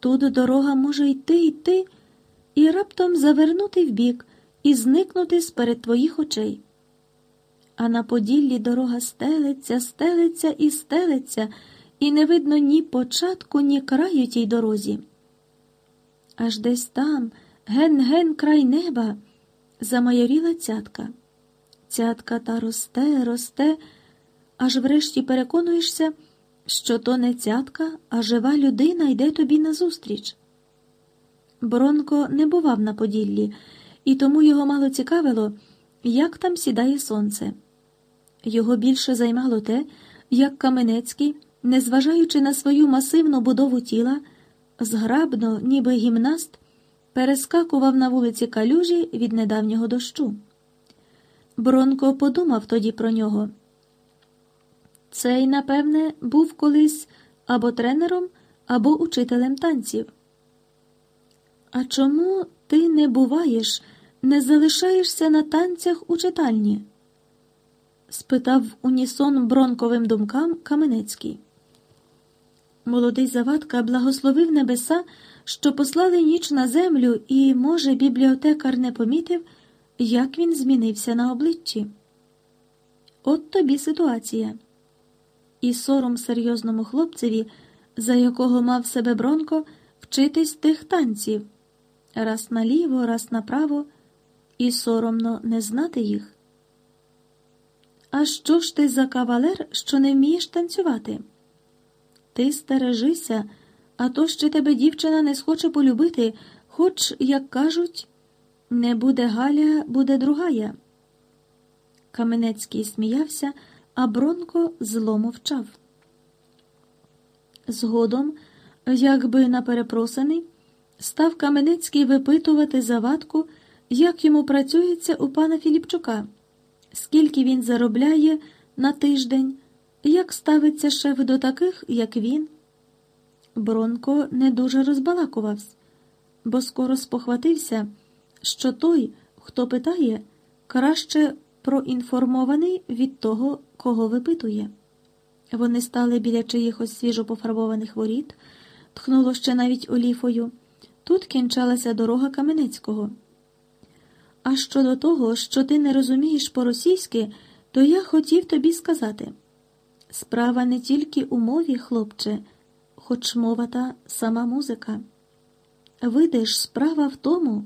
Тут дорога може йти, йти, і раптом завернути вбік і зникнути з-перед твоїх очей. А на Поділлі дорога стелиться, стелиться і стелиться, і не видно ні початку, ні краю тій дорозі. Аж десь там, ген-ген край неба, замайоріла цятка. Цятка та росте, росте, аж врешті переконуєшся, що то не цятка, а жива людина йде тобі назустріч. Бронко не бував на Поділлі, і тому його мало цікавило, як там сідає сонце. Його більше займало те, як Каменецький, незважаючи на свою масивну будову тіла, зграбно, ніби гімнаст, перескакував на вулиці калюжі від недавнього дощу. Бронко подумав тоді про нього. Цей, напевне, був колись або тренером, або учителем танців. А чому ти не буваєш, не залишаєшся на танцях у читальні? спитав унісон бронковим думкам Каменецький. Молодий Завадка благословив небеса, що послали ніч на землю, і, може, бібліотекар не помітив, як він змінився на обличчі. От тобі ситуація. І сором серйозному хлопцеві, за якого мав себе Бронко, вчитись тих танців раз наліво, раз направо, і соромно не знати їх. А що ж ти за кавалер, що не вмієш танцювати? Ти стережися, а то ще тебе дівчина не схоче полюбити, хоч, як кажуть, не буде Галя, буде другая. Каменецький сміявся, а Бронко зло мовчав. Згодом, якби наперепросений, став Каменецький випитувати завадку, як йому працюється у пана Філіпчука, скільки він заробляє на тиждень, як ставиться шеф до таких, як він. Бронко не дуже розбалакувався, бо скоро спохватився, що той, хто питає, краще проінформований від того, кого випитує. Вони стали біля чиїхось свіжо пофарбованих воріт, тхнуло ще навіть оліфою. Тут кінчалася дорога Каменецького. А щодо того, що ти не розумієш по-російськи, то я хотів тобі сказати справа не тільки у мові, хлопче, хоч мова та сама музика. Видиш, справа в тому,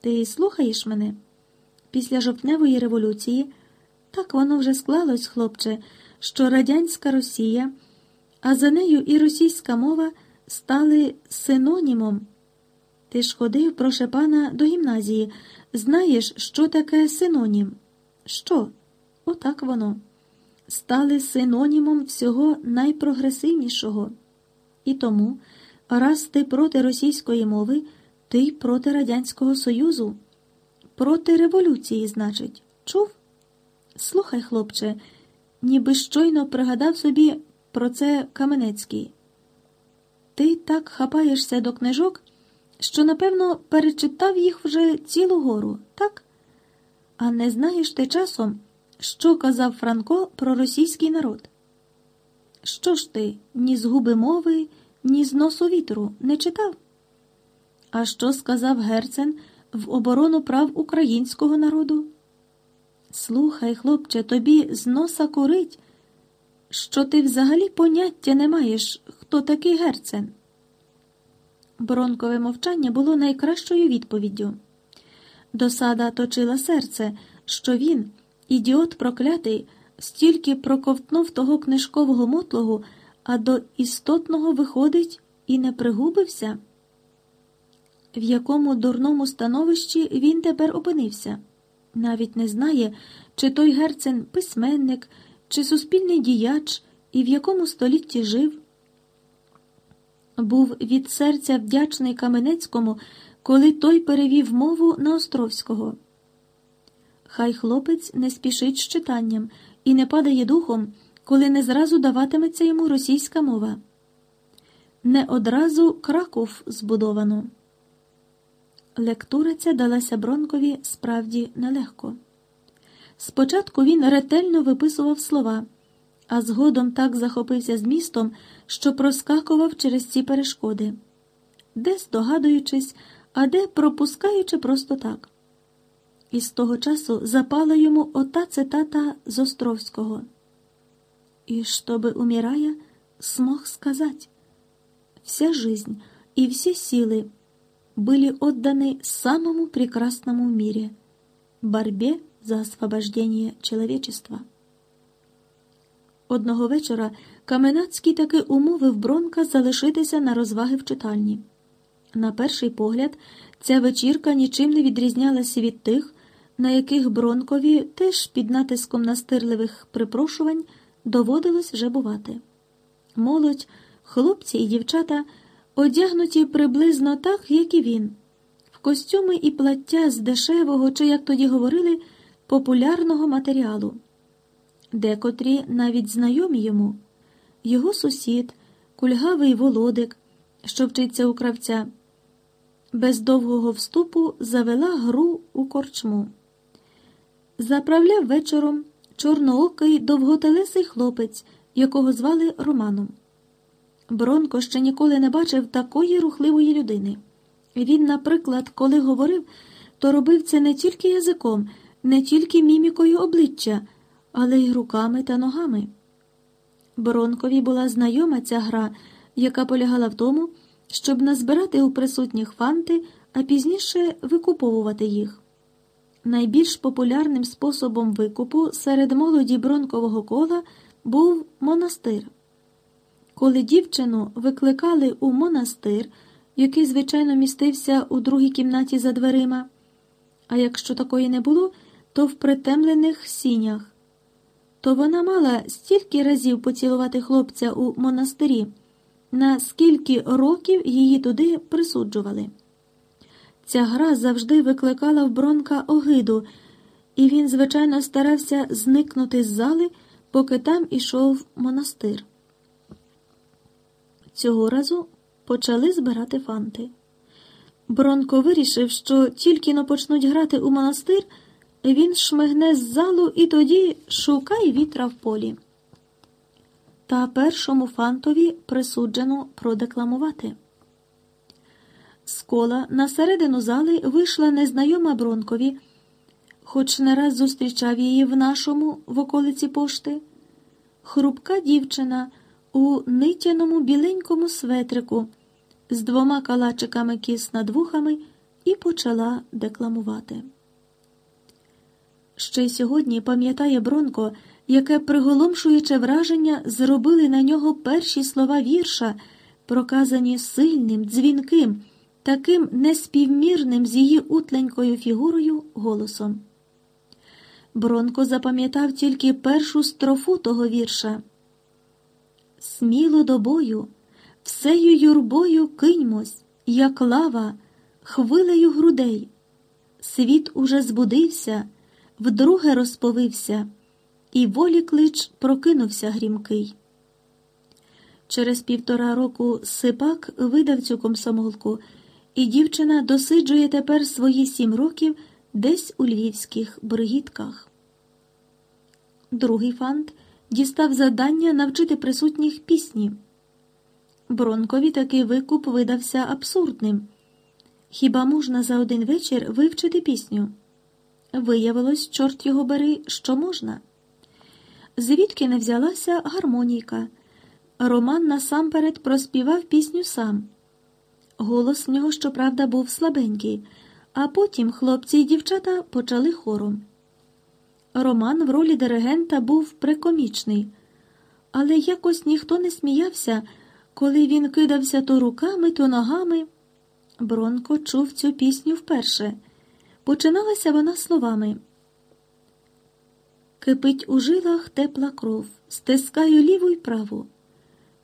ти слухаєш мене? Після жовтневої революції так воно вже склалось, хлопче, що радянська Росія, а за нею і російська мова стали синонімом. Ти ж ходив, проше пана, до гімназії. Знаєш, що таке синонім? Що? Отак воно. Стали синонімом всього найпрогресивнішого. І тому, раз ти проти російської мови, ти проти Радянського Союзу, проти революції, значить, чув? Слухай, хлопче, ніби щойно пригадав собі про це Каменецький. Ти так хапаєшся до книжок що, напевно, перечитав їх вже цілу гору, так? А не знаєш ти часом, що казав Франко про російський народ? Що ж ти ні з губи мови, ні з носу вітру не читав? А що сказав Герцен в оборону прав українського народу? Слухай, хлопче, тобі з носа курить, що ти взагалі поняття не маєш, хто такий Герцен. Бронкове мовчання було найкращою відповіддю. Досада точила серце, що він, ідіот проклятий, стільки проковтнув того книжкового мотлогу, а до істотного виходить і не пригубився. В якому дурному становищі він тепер опинився, навіть не знає, чи той Герцен письменник, чи суспільний діяч, і в якому столітті жив був від серця вдячний Каменецькому, коли той перевів мову на Островського. Хай хлопець не спішить з читанням і не падає духом, коли не зразу даватиметься йому російська мова. Не одразу Краков збудовано. Лектура ця далася Бронкові справді нелегко. Спочатку він ретельно виписував слова а згодом так захопився змістом, що проскакував через ці перешкоди. де здогадуючись, а де пропускаючи просто так. І з того часу запала йому ота цитата з Островського. «И чтобы, умирая, смог сказать, вся жизнь и все силы были отданы самому прекрасному в мире – борьбе за освобождение человечества». Одного вечора Каменацький таки умовив Бронка залишитися на розваги в читальні. На перший погляд, ця вечірка нічим не відрізнялася від тих, на яких Бронкові теж під натиском настирливих припрошувань доводилось вже бувати. Молодь, хлопці і дівчата одягнуті приблизно так, як і він, в костюми і плаття з дешевого, чи, як тоді говорили, популярного матеріалу. Декотрі навіть знайомі йому, його сусід, кульгавий володик, що вчиться у кравця, без довгого вступу завела гру у корчму. Заправляв вечором чорноокий довготелесий хлопець, якого звали Романом. Бронко ще ніколи не бачив такої рухливої людини. Він, наприклад, коли говорив, то робив це не тільки язиком, не тільки мімікою обличчя, але й руками та ногами. Бронкові була знайома ця гра, яка полягала в тому, щоб назбирати у присутніх фанти, а пізніше викуповувати їх. Найбільш популярним способом викупу серед молоді бронкового кола був монастир. Коли дівчину викликали у монастир, який, звичайно, містився у другій кімнаті за дверима, а якщо такої не було, то в притемлених сінях, то вона мала стільки разів поцілувати хлопця у монастирі, на скільки років її туди присуджували. Ця гра завжди викликала в Бронка огиду, і він, звичайно, старався зникнути з зали, поки там ішов монастир. Цього разу почали збирати фанти. Бронко вирішив, що тільки но почнуть грати у монастир, він шмигне з залу і тоді шукай вітра в полі. Та першому фантові присуджено продекламувати. З кола на середину зали вийшла незнайома Бронкові, хоч не раз зустрічав її в нашому в околиці пошти, хрупка дівчина у нитяному біленькому светрику з двома калачиками кіс над вухами і почала декламувати. Ще й сьогодні пам'ятає Бронко, яке приголомшуюче враження зробили на нього перші слова вірша, проказані сильним, дзвінким таким неспівмірним з її утленькою фігурою голосом. Бронко запам'ятав тільки першу строфу того вірша. Сміло до бою, всею юрбою киньмось, як лава, хвилею грудей. Світ уже збудився, вдруге розповився, і волі клич прокинувся грімкий. Через півтора року Сипак видав цю комсомолку і дівчина досиджує тепер свої сім років десь у львівських бригітках. Другий фант дістав завдання навчити присутніх пісні. Бронкові такий викуп видався абсурдним. Хіба можна за один вечір вивчити пісню? Виявилось, чорт його бери, що можна. Звідки не взялася гармонійка. Роман насамперед проспівав пісню сам. Голос в нього, щоправда, був слабенький, а потім хлопці і дівчата почали хором. Роман в ролі диригента був прикомічний, але якось ніхто не сміявся, коли він кидався то руками, то ногами. Бронко чув цю пісню вперше. Починалася вона словами. Кипить у жилах тепла кров, стискаю ліву й праву,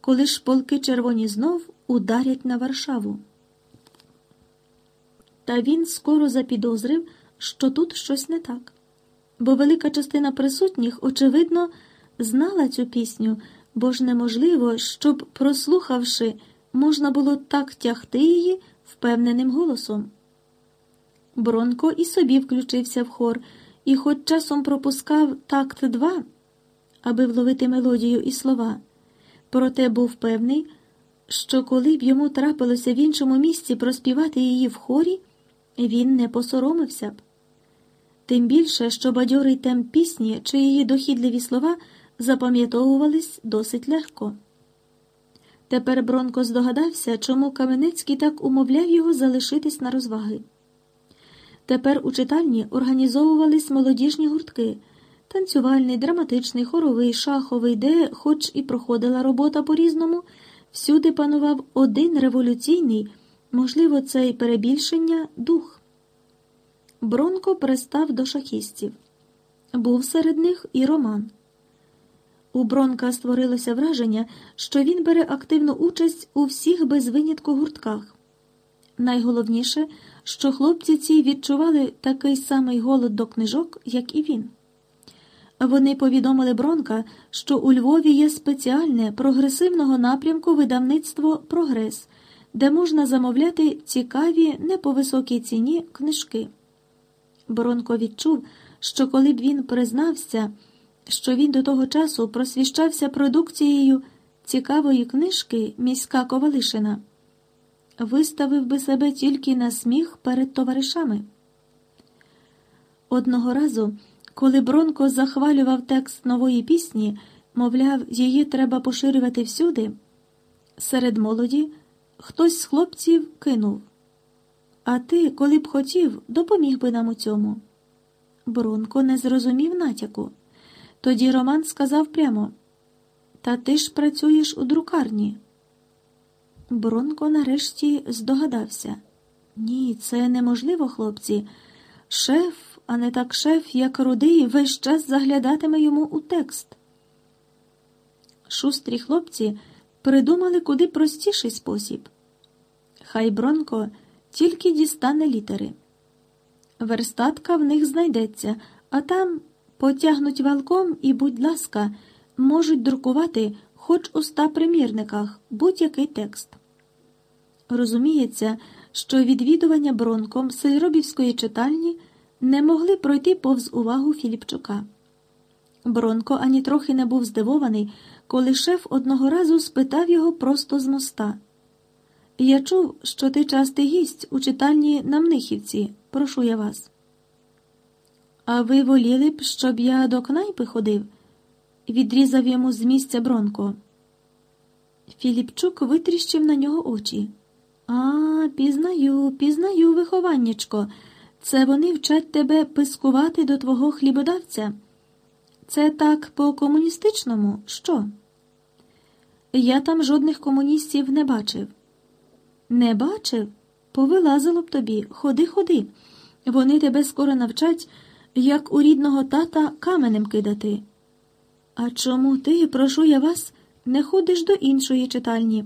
коли ж полки червоні знов ударять на Варшаву. Та він скоро запідозрив, що тут щось не так, бо велика частина присутніх, очевидно, знала цю пісню, бо ж неможливо, щоб, прослухавши, можна було так тягти її впевненим голосом. Бронко і собі включився в хор і, хоч часом пропускав такт два, аби вловити мелодію і слова, проте був певний що коли б йому трапилося в іншому місці проспівати її в хорі, він не посоромився б. Тим більше, що бадьорий темп пісні чи її дохідливі слова запам'ятовувались досить легко. Тепер Бронко здогадався, чому Каменецький так умовляв його залишитись на розваги. Тепер у читальні організовувались молодіжні гуртки танцювальний, драматичний, хоровий, шаховий, де, хоч і проходила робота по різному, всюди панував один революційний, можливо, це й перебільшення, дух. Бронко пристав до шахістів. Був серед них і Роман. У Бронка створилося враження, що він бере активну участь у всіх без винятку гуртках. Найголовніше, що хлопці ці відчували такий самий голод до книжок, як і він. Вони повідомили Бронка, що у Львові є спеціальне прогресивного напрямку видавництво Прогрес, де можна замовляти цікаві, не по високій ціні книжки. Бронко відчув, що коли б він признався, що він до того часу просвіщався продукцією цікавої книжки міська Ковалишина, виставив би себе тільки на сміх перед товаришами. Одного разу, коли Бронко захвалював текст нової пісні, мовляв, її треба поширювати всюди, серед молоді хтось з хлопців кинув. А ти, коли б хотів, допоміг би нам у цьому. Бронко не зрозумів натяку. Тоді Роман сказав прямо Та ти ж працюєш у друкарні. Бронко нарешті здогадався. Ні, це неможливо, хлопці. Шеф, а не так шеф, як рудий, весь час заглядатиме йому у текст. Шустрі хлопці придумали куди простіший спосіб. Хай Бронко тільки дістане літери. Верстатка в них знайдеться, а там потягнуть валком і, будь ласка, можуть друкувати хоч у ста примірниках будь-який текст. Розуміється, що відвідування бронком Сельробівської читальні не могли пройти повз увагу Філіпчука. Бронко ані трохи не був здивований, коли шеф одного разу спитав його просто з моста. Я чув, що ти частий гість у читальні на Мнихівці. Прошу я вас. А ви воліли б, щоб я до кнайпи ходив? відрізав йому з місця Бронко. Філіпчук витріщив на нього очі. А, пізнаю, пізнаю, вихованнячко. Це вони вчать тебе пискувати до твого хлібодавця. Це так по комуністичному? Що? Я там жодних комуністів не бачив. Не бачив? Повилазило б тобі. Ходи, ходи. Вони тебе скоро навчать, як у рідного тата каменем кидати. А чому ти, прошу я вас, не ходиш до іншої читальні,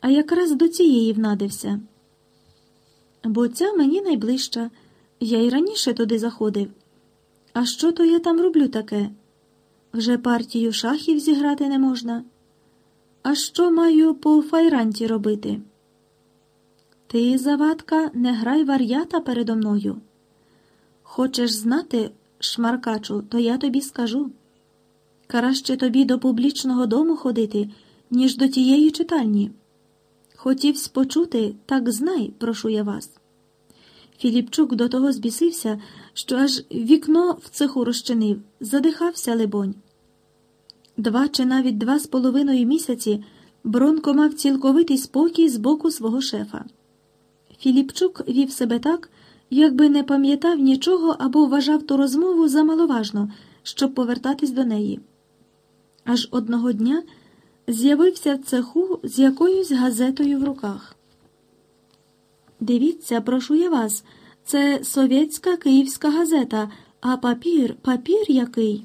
а якраз до цієї внадився? Бо ця мені найближча, я й раніше туди заходив. А що то я там роблю таке? Вже партію шахів зіграти не можна. А що маю по файранті робити? Ти, завадка, не грай вар'ята передо мною. Хочеш знати, шмаркачу, то я тобі скажу. Краще тобі до публічного дому ходити, ніж до тієї читальні. Хотівсь почути, так знай, прошу я вас. Філіпчук до того збісився, що аж вікно в цеху розчинив, задихався, либонь. Два чи навіть два з половиною місяці Бронко мав цілковитий спокій з боку свого шефа. Філіпчук вів себе так, якби не пам'ятав нічого або вважав ту розмову за маловажно, щоб повертатись до неї. Аж одного дня з'явився в цеху з якоюсь газетою в руках. Дивіться, прошу я вас, це совєтська київська газета, а папір, папір який.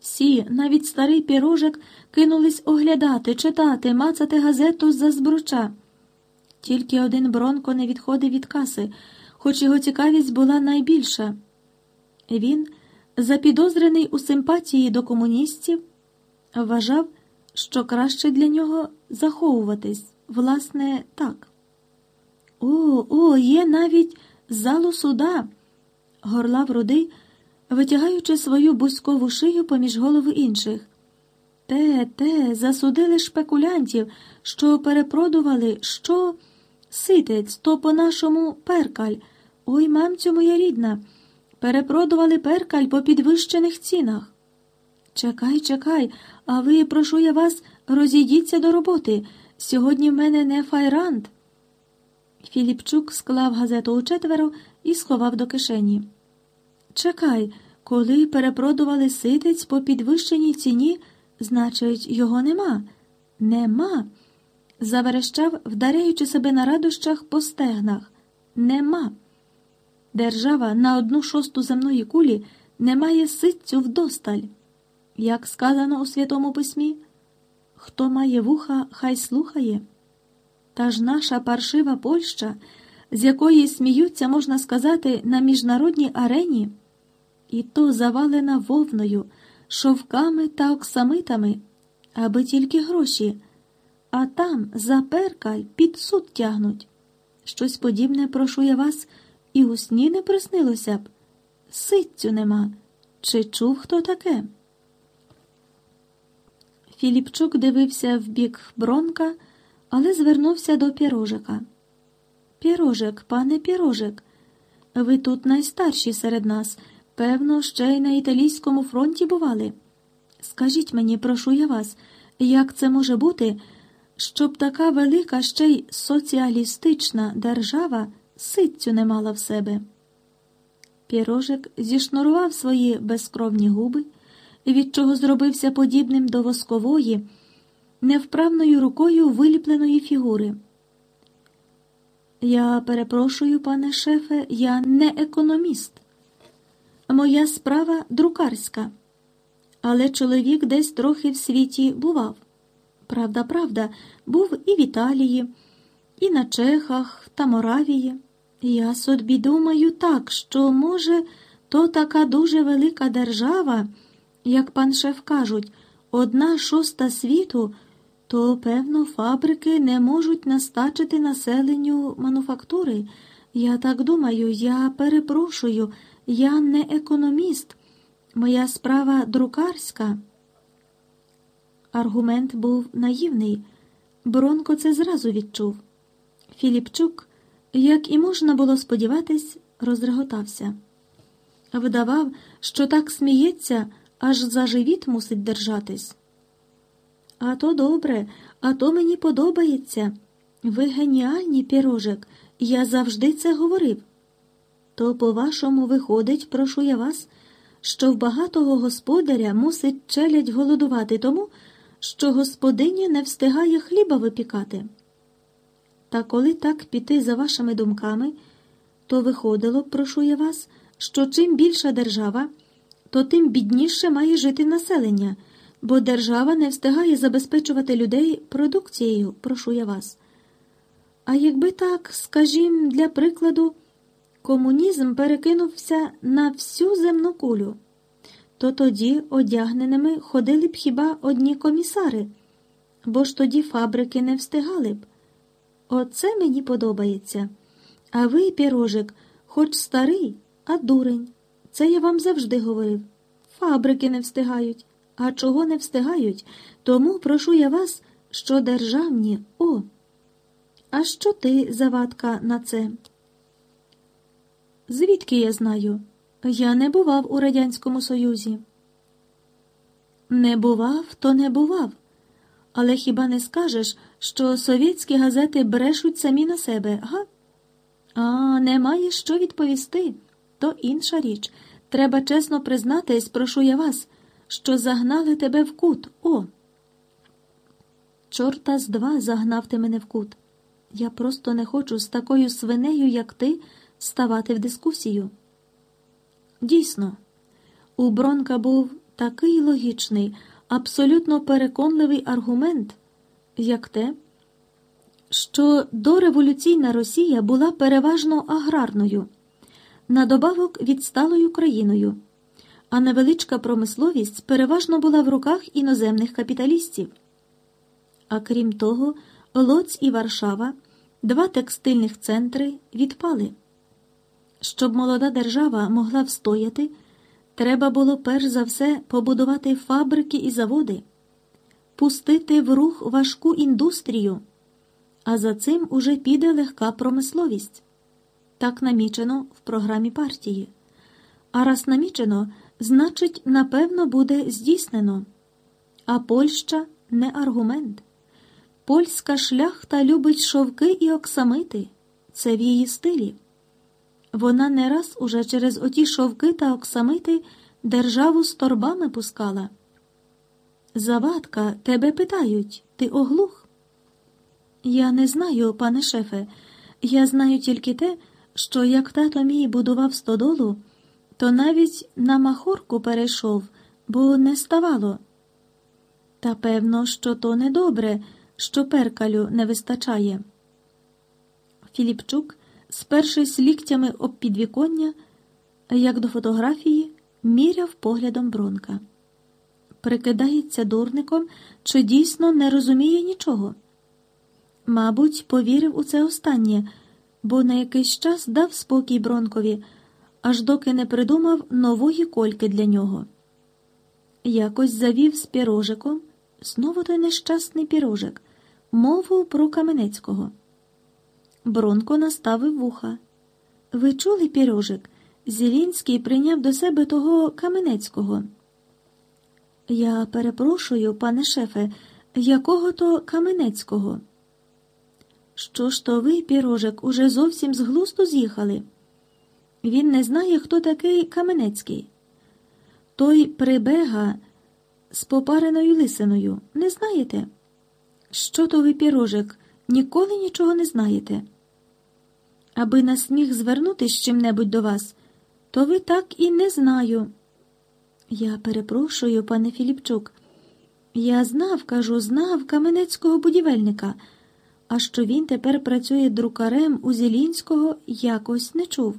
Всі, навіть старий пірожик, кинулись оглядати, читати, мацати газету за збруча. Тільки один Бронко не відходив від каси, хоч його цікавість була найбільша. Він, запідозрений у симпатії до комуністів, вважав, що краще для нього заховуватись, власне, так. О, о, є навіть залу суда, горлав рудий, витягаючи свою бузькову шию поміж голови інших. Те, те, засудили шпекулянтів, що перепродували, що ситець, то по-нашому перкаль. Ой, мамцю моя рідна, перепродували перкаль по підвищених цінах. Чекай, чекай, а ви, прошу я вас, розійдіться до роботи. Сьогодні в мене не файрант. Філіпчук склав газету у четверо і сховав до кишені. Чекай, коли перепродували ситець по підвищеній ціні, значить, його нема. Нема. Заверещав, вдаряючи себе на радощах по стегнах. Нема. Держава на одну шосту земної кулі не має ситцю вдосталь. Як сказано у Святому Письмі, хто має вуха, хай слухає. Та ж наша паршива Польща, з якої сміються, можна сказати, на міжнародній арені, і то завалена вовною, шовками та оксамитами, аби тільки гроші, а там за перкаль під суд тягнуть. Щось подібне прошу я вас, і у сні не приснилося б. Ситцю нема. Чи чув хто таке? Філіпчук дивився в бік Бронка, але звернувся до пірожика. Пірожик, пане пірожик, ви тут найстарші серед нас, певно, ще й на італійському фронті бували. Скажіть мені, прошу я вас, як це може бути, щоб така велика ще й соціалістична держава ситцю не мала в себе? Пірожик зішнурував свої безкровні губи від чого зробився подібним до воскової, невправною рукою виліпленої фігури. Я перепрошую, пане шефе, я не економіст. Моя справа друкарська, але чоловік десь трохи в світі бував. Правда, правда, був і в Італії, і на Чехах та Моравії. Я собі думаю так, що, може, то така дуже велика держава. Як пан шеф кажуть, одна шоста світу, то, певно, фабрики не можуть настачити населенню мануфактури. Я так думаю, я перепрошую, я не економіст, моя справа друкарська. Аргумент був наївний. Бронко це зразу відчув. Філіпчук, як і можна було сподіватись, розреготався. Вдавав, що так сміється аж за живіт мусить держатись. А то добре, а то мені подобається. Ви геніальні пірожик, я завжди це говорив. То, по-вашому, виходить, прошу я вас, що в багатого господаря мусить челядь голодувати тому, що господиня не встигає хліба випікати. Та коли так піти за вашими думками, то виходило, прошу я вас, що чим більша держава, то тим бідніше має жити населення, бо держава не встигає забезпечувати людей продукцією, прошу я вас. А якби так, скажімо, для прикладу, комунізм перекинувся на всю земну кулю, то тоді одягненими ходили б хіба одні комісари, бо ж тоді фабрики не встигали б. Оце мені подобається. А ви, пірожик, хоч старий, а дурень. Це я вам завжди говорив. Фабрики не встигають. А чого не встигають? Тому прошу я вас, що державні о. А що ти, завадка, на це? Звідки я знаю? Я не бував у Радянському Союзі. Не бував, то не бував. Але хіба не скажеш, що совєтські газети брешуть самі на себе, га? А, немає що відповісти то інша річ. Треба чесно признатись, прошу я вас, що загнали тебе в кут. О. Чорта з два загнав ти мене в кут. Я просто не хочу з такою свинею, як ти, ставати в дискусію. Дійсно, у Бронка був такий логічний, абсолютно переконливий аргумент, як те, що дореволюційна Росія була переважно аграрною на добавок відсталою країною, а невеличка промисловість переважно була в руках іноземних капіталістів. А крім того, Лоць і Варшава, два текстильних центри, відпали. Щоб молода держава могла встояти, треба було перш за все побудувати фабрики і заводи. пустити в рух важку індустрію, а за цим уже піде легка промисловість. Так намічено в програмі партії. А раз намічено, значить, напевно, буде здійснено. А Польща не аргумент. Польська шляхта любить шовки і оксамити. Це в її стилі. Вона не раз уже через оті шовки та оксамити державу з торбами пускала. Завадка, тебе питають, ти оглух? Я не знаю, пане шефе. Я знаю тільки те, що як тато мій будував стодолу, то навіть на махорку перейшов, бо не ставало. Та певно, що то недобре, що перкалю не вистачає. Філіпчук, спершись ліктями об підвіконня, як до фотографії, міряв поглядом Бронка. Прикидається дурником, чи дійсно не розуміє нічого. Мабуть, повірив у це останнє, бо на якийсь час дав спокій Бронкові, аж доки не придумав нової кольки для нього. Якось завів з пірожиком, знову той нещасний пірожик, мову про Каменецького. Бронко наставив вуха. Ви чули пірожик? Зілінський прийняв до себе того Каменецького. Я перепрошую, пане шефе, якого то Каменецького? Що ж то ви, пірожик, уже зовсім з глузду з'їхали? Він не знає, хто такий Каменецький. Той прибега з попареною лисиною. Не знаєте? Що то ви, пірожик, ніколи нічого не знаєте? Аби на сміх звернути з чим-небудь до вас, то ви так і не знаю. Я перепрошую, пане Філіпчук. Я знав, кажу, знав каменецького будівельника, а що він тепер працює друкарем у Зілінського, якось не чув.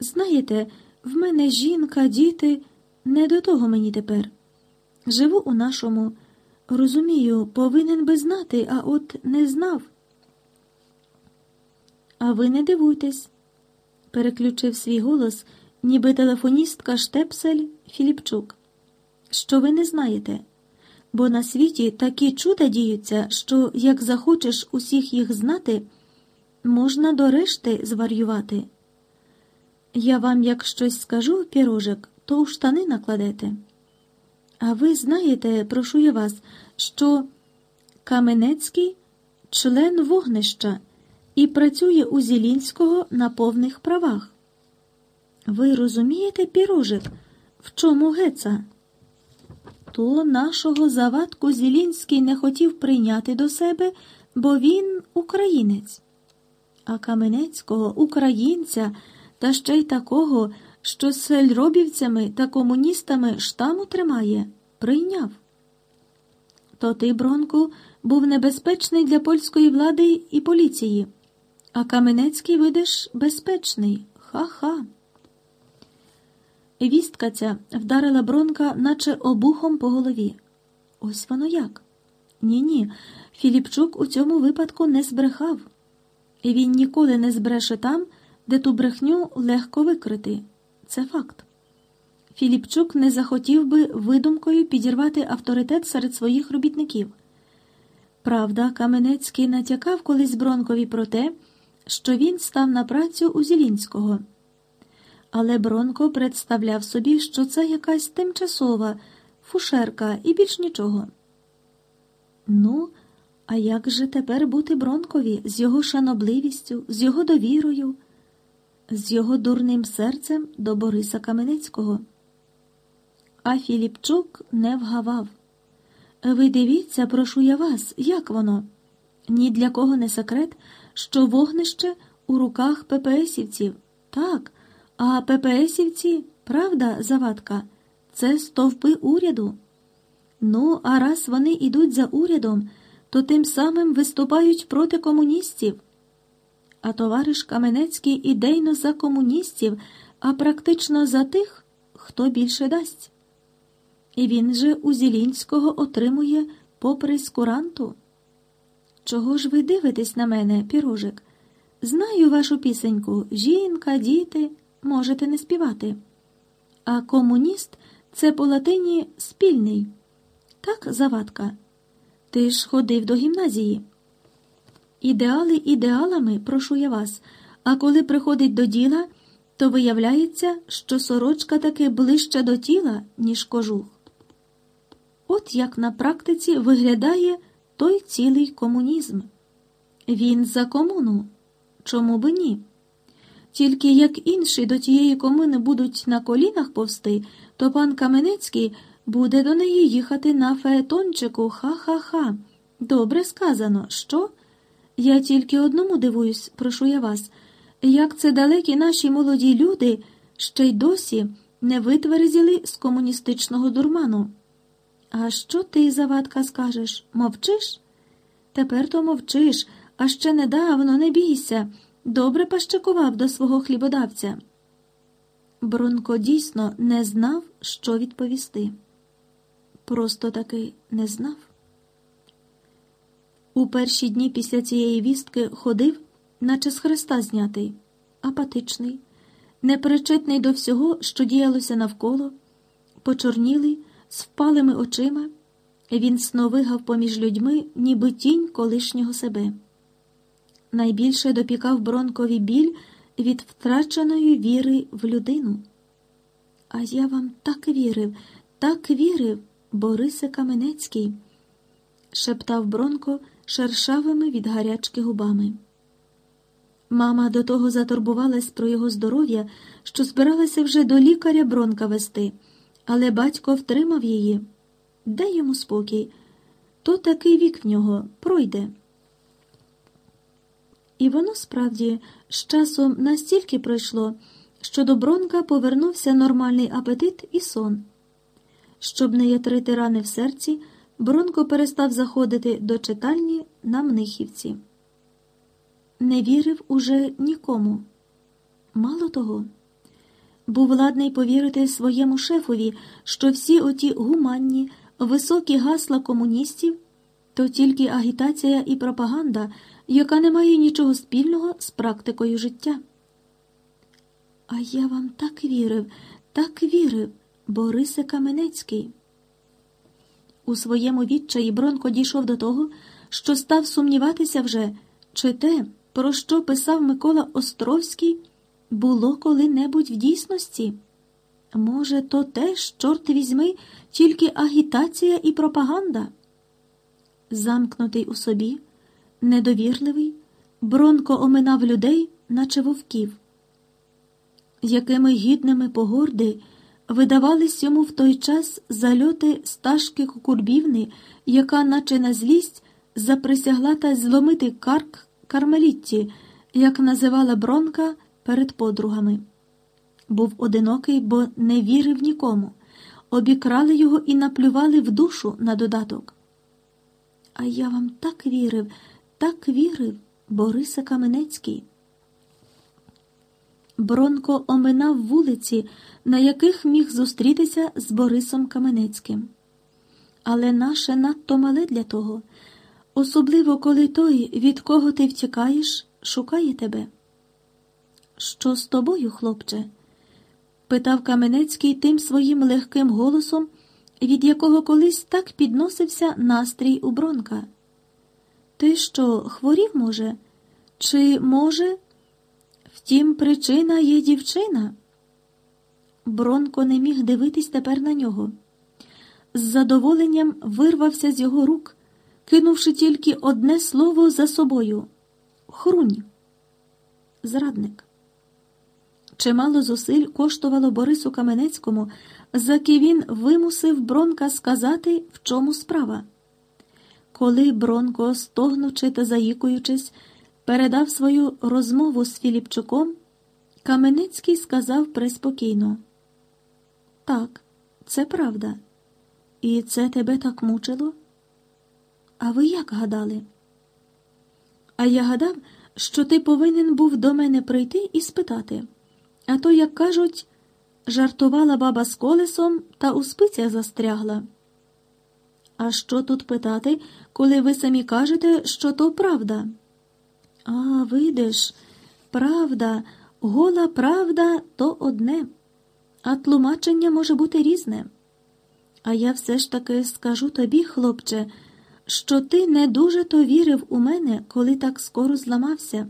Знаєте, в мене жінка, діти, не до того мені тепер. Живу у нашому, розумію, повинен би знати, а от не знав. А ви не дивуйтесь, переключив свій голос, ніби телефоністка Штепсель Філіпчук. Що ви не знаєте? Бо на світі такі чуда діються, що, як захочеш усіх їх знати, можна до решти зварювати. Я вам як щось скажу, пірожик, то у штани накладете. А ви знаєте, прошу я вас, що Каменецький член вогнища і працює у Зілінського на повних правах. Ви розумієте, пірожик, в чому геца? То нашого завадку Зілінський не хотів прийняти до себе, бо він українець, а Каменецького українця та ще й такого, що з сельробівцями та комуністами штаму тримає, прийняв. То ти, Бронку, був небезпечний для польської влади і поліції, а Каменецький, видиш, безпечний. Ха-ха. Вістка ця вдарила Бронка, наче обухом по голові. Ось воно як. Ні, ні, Філіпчук у цьому випадку не збрехав. Він ніколи не збреше там, де ту брехню легко викрити. Це факт. Філіпчук не захотів би видумкою підірвати авторитет серед своїх робітників. Правда, Каменецький натякав колись Бронкові про те, що він став на працю у Зілінського. Але Бронко представляв собі, що це якась тимчасова фушерка і більш нічого. Ну, а як же тепер бути Бронкові з його шанобливістю, з його довірою? З його дурним серцем до Бориса Каменецького. А Філіпчук не вгавав. Ви дивіться, прошу я вас, як воно? Ні для кого не секрет, що вогнище у руках ППСівців. Так, а ППСівці, правда, завадка, це стовпи уряду. Ну, а раз вони йдуть за урядом, то тим самим виступають проти комуністів а товариш Каменецький ідейно за комуністів, а практично за тих, хто більше дасть. І він же у Зілінського отримує попри скуранту. Чого ж ви дивитесь на мене, пірожик? Знаю вашу пісеньку жінка, діти, можете не співати. А комуніст це по латині спільний. Так, завадка, Ти ж ходив до гімназії. Ідеали ідеалами, прошу я вас, а коли приходить до діла, то виявляється, що сорочка таки ближче до тіла, ніж кожух. От як на практиці виглядає той цілий комунізм. Він за комуну. Чому би ні? Тільки як інші до тієї комуни будуть на колінах повсти, то пан Каменецький буде до неї їхати на фаетончику ха-ха-ха. Добре сказано, що? Я тільки одному дивуюсь, прошу я вас, як це далекі наші молоді люди ще й досі не витверзіли з комуністичного дурману. А що ти, Завадка, скажеш? Мовчиш? Тепер то мовчиш, а ще недавно не бійся, добре пащакував до свого хлібодавця. Бронко дійсно не знав, що відповісти. Просто таки не знав. У перші дні після цієї вістки ходив, наче з хреста знятий, апатичний, непричетний до всього, що діялося навколо, почорнілий, з впалими очима, він сновигав поміж людьми, ніби тінь колишнього себе. Найбільше допікав Бронкові біль від втраченої віри в людину. А я вам так вірив, так вірив, Борисе Каменецький, шептав Бронко шершавими від гарячки губами. Мама до того затурбувалась про його здоров'я, що збиралася вже до лікаря Бронка вести, але батько втримав її. Дай йому спокій, то такий вік в нього пройде. І воно справді з часом настільки пройшло, що до Бронка повернувся нормальний апетит і сон. Щоб не ятрити рани в серці, Бронко перестав заходити до читальні на Мнихівці. Не вірив уже нікому. Мало того, був ладний повірити своєму шефові, що всі оті гуманні, високі гасла комуністів то тільки агітація і пропаганда, яка не має нічого спільного з практикою життя. А я вам так вірив, так вірив, Борисе Каменецький. У своєму відчаї Бронко дійшов до того, що став сумніватися вже, чи те, про що писав Микола Островський, було коли-небудь в дійсності. Може, то теж, чорт візьми, тільки агітація і пропаганда. Замкнутий у собі, недовірливий, Бронко оминав людей, наче вовків. Якими гідними погорди видавались йому в той час зальоти стажки кукурбівни, яка, наче на злість, заприсягла та зломити карк кармелітті, як називала Бронка перед подругами. Був одинокий, бо не вірив нікому, обікрали його і наплювали в душу на додаток. А я вам так вірив, так вірив, Бориса Каменецький. Бронко оминав вулиці, на яких міг зустрітися з Борисом Каменецьким. Але наше надто мале для того, особливо коли той, від кого ти втікаєш, шукає тебе. Що з тобою, хлопче? питав Каменецький тим своїм легким голосом, від якого колись так підносився настрій у Бронка. Ти що, хворів, може? Чи, може? Втім, причина є дівчина. Бронко не міг дивитись тепер на нього. З задоволенням вирвався з його рук, кинувши тільки одне слово за собою хрунь. Зрадник. Чимало зусиль коштувало Борису Каменецькому, заки він вимусив Бронка сказати, в чому справа. Коли Бронко, стогнучи та заїкуючись, передав свою розмову з Філіпчуком, Каменецький сказав приспокійно: Так, це правда. І це тебе так мучило? А ви як гадали? А я гадав, що ти повинен був до мене прийти і спитати. А то, як кажуть, жартувала баба з колесом та у спицях застрягла. А що тут питати, коли ви самі кажете, що то правда? А, видиш, правда, гола правда то одне, а тлумачення може бути різне. А я все ж таки скажу тобі, хлопче, що ти не дуже то вірив у мене, коли так скоро зламався.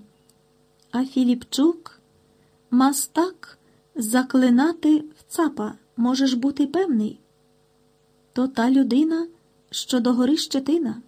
А Філіпчук, мастак, заклинати в цапа, можеш бути певний. То та людина, що догори щетина.